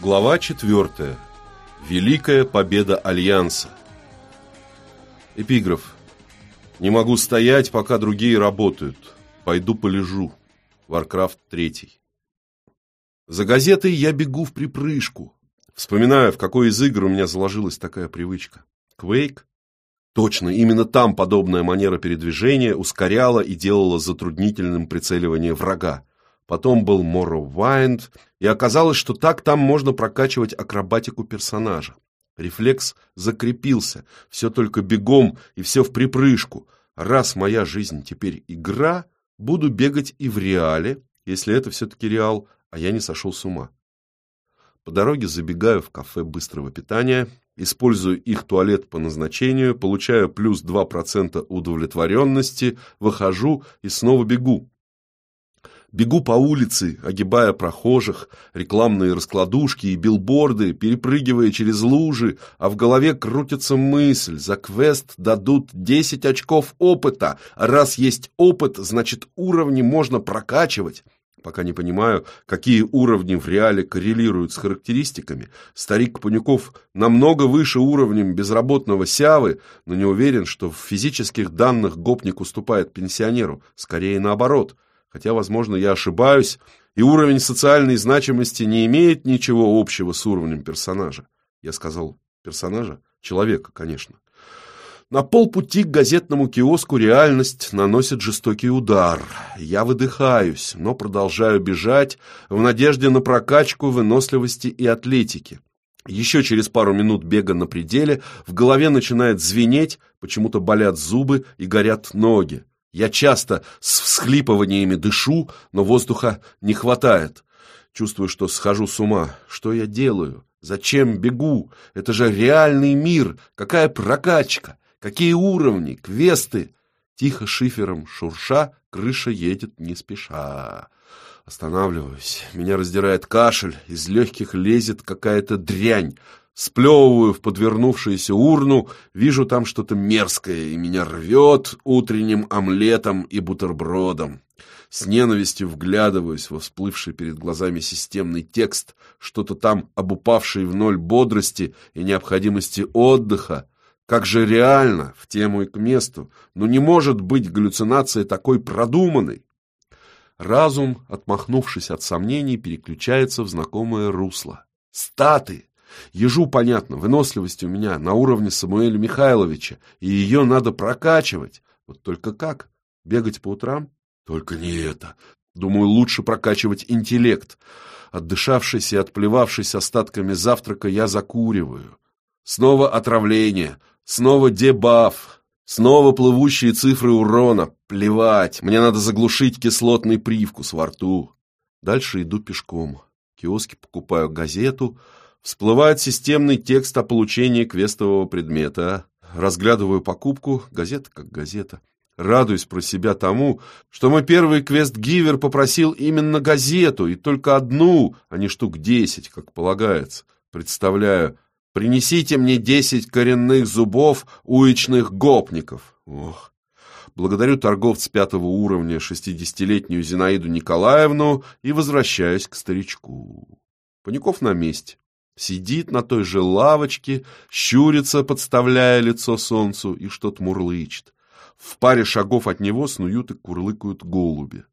Глава 4. Великая победа Альянса. Эпиграф. Не могу стоять, пока другие работают. Пойду полежу. Warcraft 3. За газетой я бегу в припрыжку. Вспоминаю, в какой из игр у меня заложилась такая привычка. Квейк? Точно, именно там подобная манера передвижения ускоряла и делала затруднительным прицеливание врага потом был Morrowind, и оказалось, что так там можно прокачивать акробатику персонажа. Рефлекс закрепился, все только бегом и все в припрыжку. Раз моя жизнь теперь игра, буду бегать и в реале, если это все-таки реал, а я не сошел с ума. По дороге забегаю в кафе быстрого питания, использую их туалет по назначению, получаю плюс 2% удовлетворенности, выхожу и снова бегу. Бегу по улице, огибая прохожих, рекламные раскладушки и билборды, перепрыгивая через лужи, а в голове крутится мысль, за квест дадут 10 очков опыта, раз есть опыт, значит уровни можно прокачивать. Пока не понимаю, какие уровни в реале коррелируют с характеристиками. Старик Панюков намного выше уровнем безработного сявы, но не уверен, что в физических данных гопник уступает пенсионеру. Скорее наоборот – Хотя, возможно, я ошибаюсь, и уровень социальной значимости не имеет ничего общего с уровнем персонажа. Я сказал персонажа? Человека, конечно. На полпути к газетному киоску реальность наносит жестокий удар. Я выдыхаюсь, но продолжаю бежать в надежде на прокачку выносливости и атлетики. Еще через пару минут бега на пределе в голове начинает звенеть, почему-то болят зубы и горят ноги. Я часто с всхлипываниями дышу, но воздуха не хватает. Чувствую, что схожу с ума. Что я делаю? Зачем бегу? Это же реальный мир. Какая прокачка? Какие уровни? Квесты? Тихо шифером шурша, крыша едет не спеша. Останавливаюсь. Меня раздирает кашель. Из легких лезет какая-то дрянь. Сплевываю в подвернувшуюся урну, вижу там что-то мерзкое, и меня рвет утренним омлетом и бутербродом. С ненавистью вглядываюсь во всплывший перед глазами системный текст, что-то там об упавшей в ноль бодрости и необходимости отдыха. Как же реально, в тему и к месту, но не может быть галлюцинация такой продуманной. Разум, отмахнувшись от сомнений, переключается в знакомое русло. Статы! Ежу понятно, выносливость у меня на уровне Самуэля Михайловича, и ее надо прокачивать. Вот только как? Бегать по утрам? Только не это. Думаю, лучше прокачивать интеллект. Отдышавшись и отплевавшись остатками завтрака, я закуриваю. Снова отравление, снова дебаф, снова плывущие цифры урона. Плевать, мне надо заглушить кислотный привкус во рту. Дальше иду пешком. В киоске покупаю газету, Всплывает системный текст о получении квестового предмета. Разглядываю покупку, газета как газета. Радуюсь про себя тому, что мой первый квест-гивер попросил именно газету, и только одну, а не штук десять, как полагается. Представляю, принесите мне десять коренных зубов уличных гопников. Ох, благодарю торговца пятого уровня, шестидесятилетнюю Зинаиду Николаевну, и возвращаюсь к старичку. Паников на месте. Сидит на той же лавочке, щурится, подставляя лицо солнцу, и что-то мурлычет. В паре шагов от него снуют и курлыкают голуби.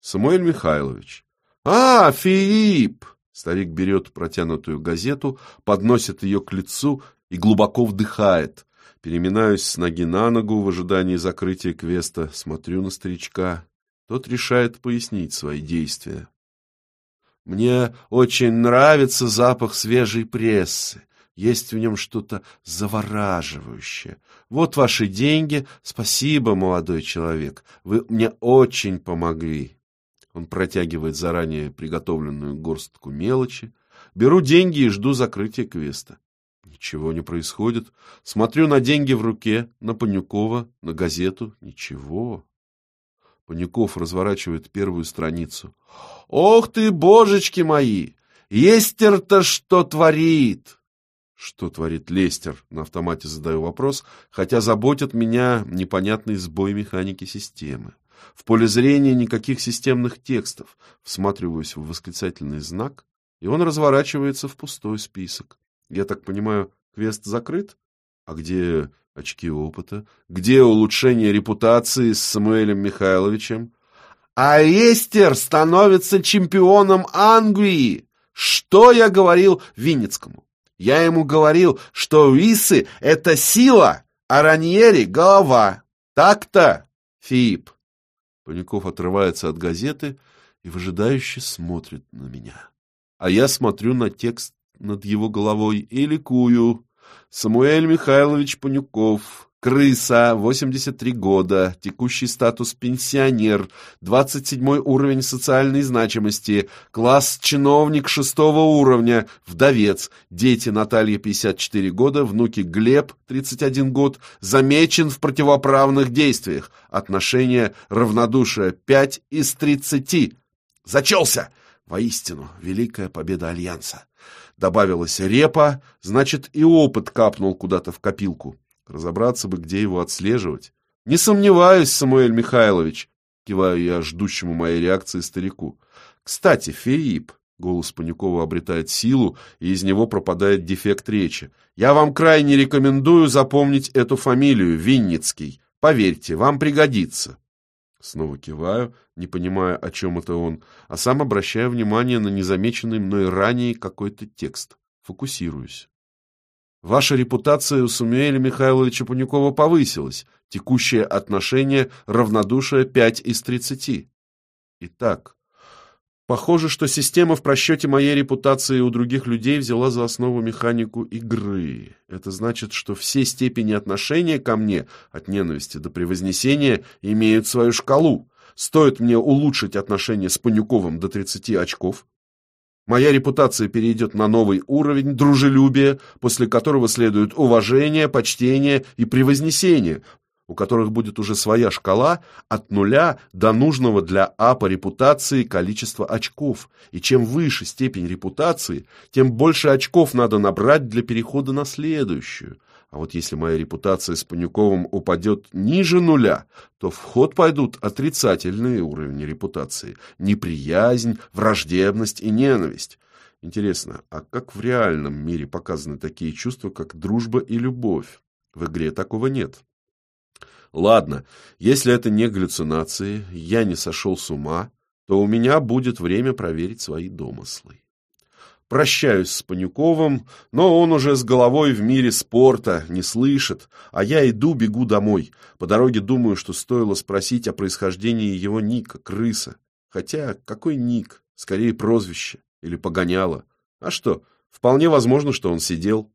Самуэль Михайлович. «А, Филипп!» Старик берет протянутую газету, подносит ее к лицу и глубоко вдыхает. Переминаюсь с ноги на ногу в ожидании закрытия квеста, смотрю на старичка. Тот решает пояснить свои действия. Мне очень нравится запах свежей прессы. Есть в нем что-то завораживающее. Вот ваши деньги. Спасибо, молодой человек. Вы мне очень помогли. Он протягивает заранее приготовленную горстку мелочи. Беру деньги и жду закрытия квеста. Ничего не происходит. Смотрю на деньги в руке, на Панюкова, на газету. Ничего. Панюков разворачивает первую страницу. «Ох ты, божечки мои! Естер-то что творит!» Что творит Лестер? На автомате задаю вопрос, хотя заботит меня непонятный сбой механики системы. В поле зрения никаких системных текстов. Всматриваюсь в восклицательный знак и он разворачивается в пустой список. Я так понимаю, квест закрыт? А где очки опыта? Где улучшение репутации с Самуэлем Михайловичем? А Лестер становится чемпионом Англии! Что я говорил Винницкому? Я ему говорил, что Висы — это сила, а Раньери — голова. Так-то, Фип. Паников отрывается от газеты и выжидающе смотрит на меня. А я смотрю на текст над его головой и ликую. Самуэль Михайлович Панюков, крыса, 83 года, текущий статус пенсионер, 27 уровень социальной значимости, класс чиновник шестого уровня, вдовец, дети Наталья, 54 года, внуки Глеб, 31 год, замечен в противоправных действиях, отношение равнодушие 5 из 30. Зачелся! Воистину, великая победа Альянса. Добавилась репа, значит, и опыт капнул куда-то в копилку. Разобраться бы, где его отслеживать. Не сомневаюсь, Самуэль Михайлович, киваю я ждущему моей реакции старику. Кстати, Филипп, голос Панюкова обретает силу, и из него пропадает дефект речи. Я вам крайне рекомендую запомнить эту фамилию, Винницкий. Поверьте, вам пригодится. Снова киваю, не понимая, о чем это он, а сам обращаю внимание на незамеченный мной ранее какой-то текст. Фокусируюсь. Ваша репутация у Самуэля Михайловича Панюкова повысилась. Текущее отношение равнодушие 5 из 30. Итак, похоже, что система в просчете моей репутации у других людей взяла за основу механику игры. Это значит, что все степени отношения ко мне, от ненависти до превознесения, имеют свою шкалу. Стоит мне улучшить отношения с Панюковым до 30 очков, Моя репутация перейдет на новый уровень дружелюбия, после которого следует уважение, почтение и превознесение, у которых будет уже своя шкала от нуля до нужного для А по репутации количества очков. И чем выше степень репутации, тем больше очков надо набрать для перехода на следующую. А вот если моя репутация с Панюковым упадет ниже нуля, то в ход пойдут отрицательные уровни репутации. Неприязнь, враждебность и ненависть. Интересно, а как в реальном мире показаны такие чувства, как дружба и любовь? В игре такого нет. Ладно, если это не галлюцинации, я не сошел с ума, то у меня будет время проверить свои домыслы. Прощаюсь с Панюковым, но он уже с головой в мире спорта, не слышит, а я иду, бегу домой. По дороге думаю, что стоило спросить о происхождении его ника, крыса. Хотя, какой ник? Скорее прозвище. Или погоняло. А что, вполне возможно, что он сидел.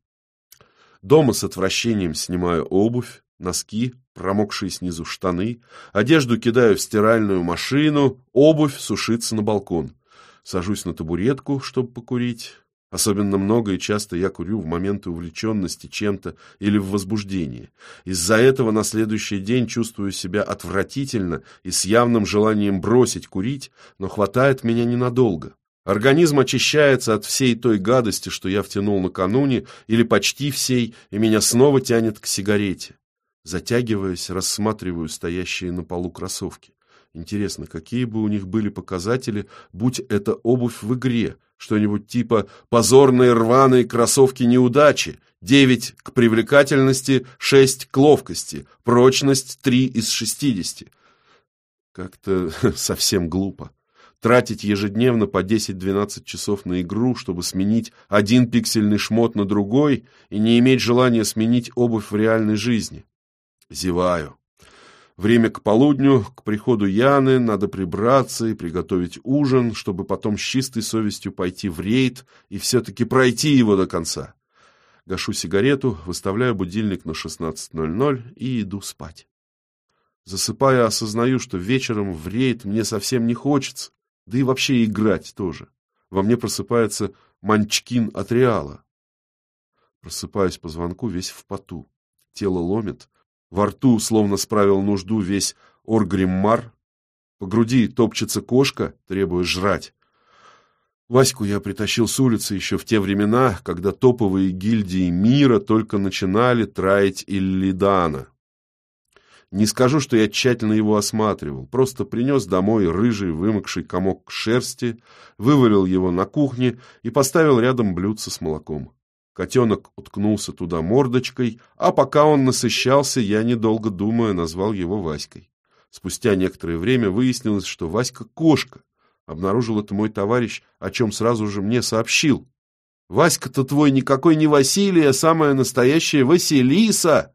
Дома с отвращением снимаю обувь, носки, промокшие снизу штаны, одежду кидаю в стиральную машину, обувь сушится на балкон. Сажусь на табуретку, чтобы покурить. Особенно много и часто я курю в моменты увлеченности чем-то или в возбуждении. Из-за этого на следующий день чувствую себя отвратительно и с явным желанием бросить курить, но хватает меня ненадолго. Организм очищается от всей той гадости, что я втянул накануне, или почти всей, и меня снова тянет к сигарете. Затягиваясь, рассматриваю стоящие на полу кроссовки. Интересно, какие бы у них были показатели, будь это обувь в игре? Что-нибудь типа «позорные рваные кроссовки неудачи», девять к привлекательности, шесть к ловкости, прочность три из шестидесяти. Как-то совсем глупо. Тратить ежедневно по 10-12 часов на игру, чтобы сменить один пиксельный шмот на другой и не иметь желания сменить обувь в реальной жизни. Зеваю. Время к полудню, к приходу Яны, надо прибраться и приготовить ужин, чтобы потом с чистой совестью пойти в рейд и все-таки пройти его до конца. Гашу сигарету, выставляю будильник на 16.00 и иду спать. Засыпая, осознаю, что вечером в рейд мне совсем не хочется, да и вообще играть тоже. Во мне просыпается манчкин от Реала. Просыпаюсь по звонку весь в поту. Тело ломит, во рту словно справил нужду весь оргриммар. По груди топчется кошка, требуя жрать. Ваську я притащил с улицы еще в те времена, когда топовые гильдии мира только начинали траить Иллидана. Не скажу, что я тщательно его осматривал, просто принес домой рыжий вымокший комок шерсти, вывалил его на кухне и поставил рядом блюдце с молоком. Котенок уткнулся туда мордочкой, а пока он насыщался, я, недолго думая, назвал его Васькой. Спустя некоторое время выяснилось, что Васька — кошка. Обнаружил это мой товарищ, о чем сразу же мне сообщил. «Васька-то твой никакой не Василий, а самая настоящая Василиса!»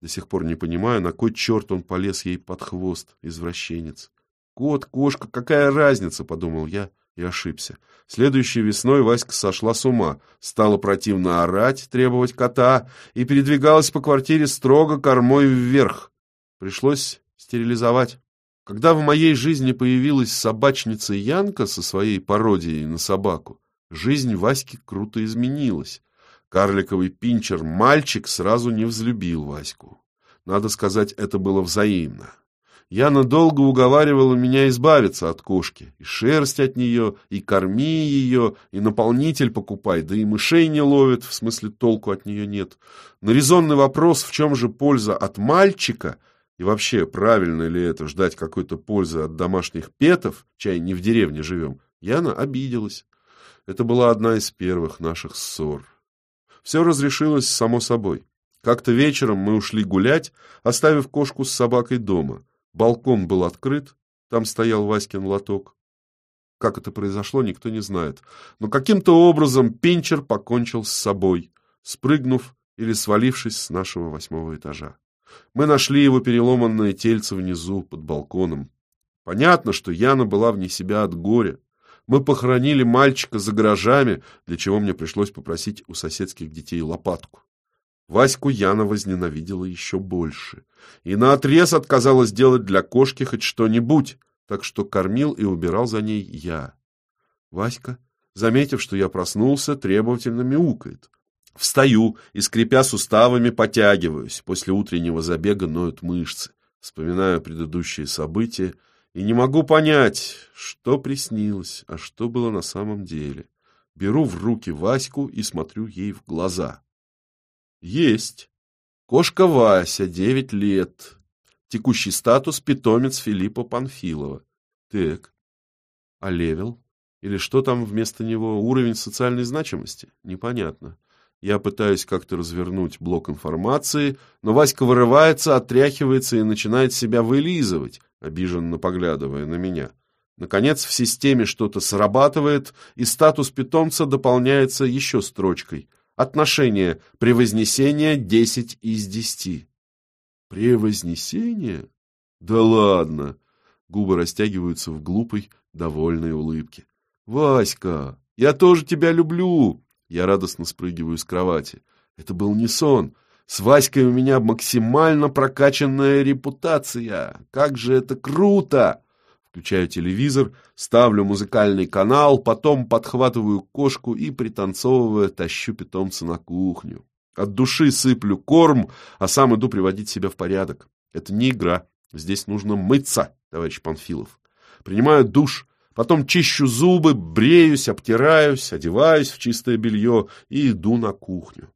До сих пор не понимаю, на кой черт он полез ей под хвост, извращенец. «Кот, кошка, какая разница?» — подумал я и ошибся. Следующей весной Васька сошла с ума, стала противно орать, требовать кота и передвигалась по квартире строго кормой вверх. Пришлось стерилизовать. Когда в моей жизни появилась собачница Янка со своей пародией на собаку, жизнь Васьки круто изменилась. Карликовый пинчер-мальчик сразу не взлюбил Ваську. Надо сказать, это было взаимно. Яна долго уговаривала меня избавиться от кошки, и шерсть от нее, и корми ее, и наполнитель покупай, да и мышей не ловит, в смысле толку от нее нет. На резонный вопрос, в чем же польза от мальчика, и вообще, правильно ли это ждать какой-то пользы от домашних петов, чай не в деревне живем, Яна обиделась. Это была одна из первых наших ссор. Все разрешилось само собой. Как-то вечером мы ушли гулять, оставив кошку с собакой дома. Балкон был открыт, там стоял Васькин лоток. Как это произошло, никто не знает. Но каким-то образом Пинчер покончил с собой, спрыгнув или свалившись с нашего восьмого этажа. Мы нашли его переломанное тельце внизу, под балконом. Понятно, что Яна была вне себя от горя. Мы похоронили мальчика за гаражами, для чего мне пришлось попросить у соседских детей лопатку. Ваську Яна возненавидела еще больше и наотрез отказалась делать для кошки хоть что-нибудь, так что кормил и убирал за ней я. Васька, заметив, что я проснулся, требовательно мяукает. Встаю и, скрипя суставами, потягиваюсь. После утреннего забега ноют мышцы. Вспоминаю предыдущие события и не могу понять, что приснилось, а что было на самом деле. Беру в руки Ваську и смотрю ей в глаза. Есть. Кошка Вася, девять лет. Текущий статус – питомец Филиппа Панфилова. Так. А level? Или что там вместо него? Уровень социальной значимости? Непонятно. Я пытаюсь как-то развернуть блок информации, но Васька вырывается, отряхивается и начинает себя вылизывать обиженно поглядывая на меня. Наконец, в системе что-то срабатывает, и статус питомца дополняется еще строчкой. Отношение превознесения 10 из 10. Превознесение? Да ладно! Губы растягиваются в глупой, довольной улыбке. «Васька, я тоже тебя люблю!» Я радостно спрыгиваю с кровати. Это был не сон. С Васькой у меня максимально прокачанная репутация. Как же это круто! Включаю телевизор, ставлю музыкальный канал, потом подхватываю кошку и, пританцовывая, тащу питомца на кухню. От души сыплю корм, а сам иду приводить себя в порядок. Это не игра. Здесь нужно мыться, товарищ Панфилов. Принимаю душ, потом чищу зубы, бреюсь, обтираюсь, одеваюсь в чистое белье и иду на кухню.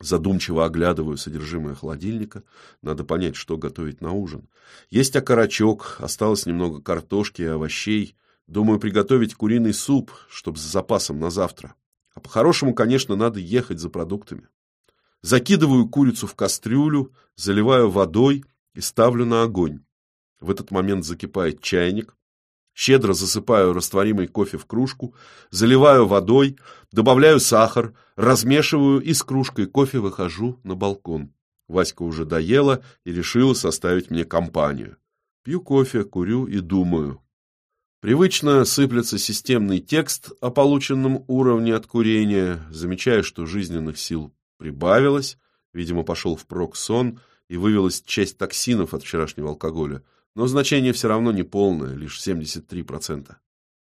Задумчиво оглядываю содержимое холодильника. Надо понять, что готовить на ужин. Есть окорочок, осталось немного картошки и овощей. Думаю, приготовить куриный суп, чтобы с запасом на завтра. А по-хорошему, конечно, надо ехать за продуктами. Закидываю курицу в кастрюлю, заливаю водой и ставлю на огонь. В этот момент закипает чайник. Щедро засыпаю растворимый кофе в кружку, заливаю водой, добавляю сахар, размешиваю и с кружкой кофе выхожу на балкон. Васька уже доела и решила составить мне компанию. Пью кофе, курю и думаю. Привычно сыплется системный текст о полученном уровне от курения, замечаю, что жизненных сил прибавилось, видимо, пошел впрок сон и вывелась часть токсинов от вчерашнего алкоголя. Но значение все равно не полное, лишь 73%.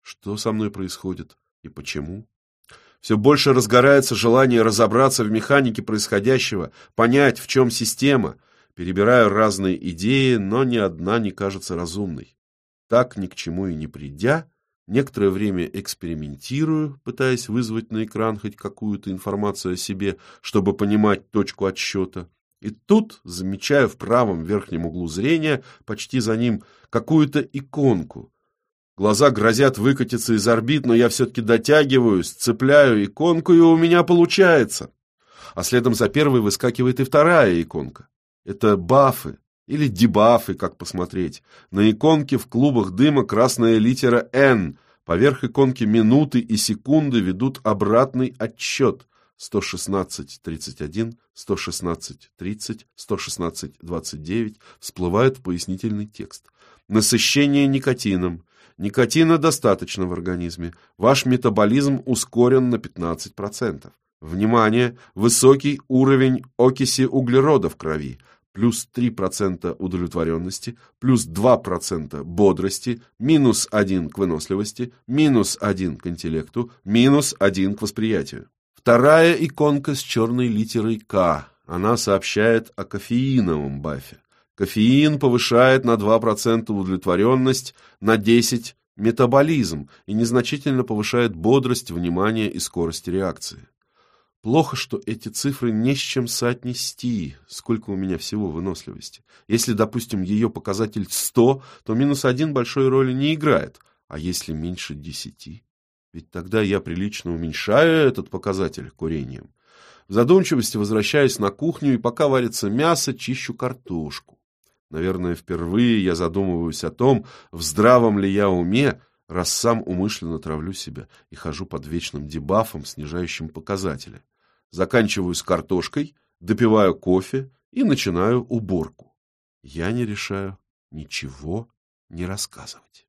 Что со мной происходит и почему? Все больше разгорается желание разобраться в механике происходящего, понять, в чем система. Перебираю разные идеи, но ни одна не кажется разумной. Так, ни к чему и не придя, некоторое время экспериментирую, пытаясь вызвать на экран хоть какую-то информацию о себе, чтобы понимать точку отсчета. И тут замечаю в правом верхнем углу зрения, почти за ним, какую-то иконку. Глаза грозят выкатиться из орбит, но я все-таки дотягиваюсь, цепляю иконку, и у меня получается. А следом за первой выскакивает и вторая иконка. Это бафы, или дебафы, как посмотреть. На иконке в клубах дыма красная литера «Н». Поверх иконки минуты и секунды ведут обратный отсчет. 116.31, 116.30, 116.29 всплывает в пояснительный текст. Насыщение никотином. Никотина достаточно в организме. Ваш метаболизм ускорен на 15%. Внимание! Высокий уровень окиси углерода в крови. Плюс 3% удовлетворенности, плюс 2% бодрости, минус 1 к выносливости, минус 1 к интеллекту, минус 1 к восприятию. Вторая иконка с черной литерой «К». Она сообщает о кофеиновом бафе. Кофеин повышает на 2% удовлетворенность, на 10% метаболизм и незначительно повышает бодрость, внимание и скорость реакции. Плохо, что эти цифры не с чем соотнести, сколько у меня всего выносливости. Если, допустим, ее показатель 100, то минус один большой роли не играет. А если меньше 10? Ведь тогда я прилично уменьшаю этот показатель курением. В задумчивости возвращаюсь на кухню, и пока варится мясо, чищу картошку. Наверное, впервые я задумываюсь о том, в здравом ли я уме, раз сам умышленно травлю себя и хожу под вечным дебафом, снижающим показатели. Заканчиваю с картошкой, допиваю кофе и начинаю уборку. Я не решаю ничего не рассказывать.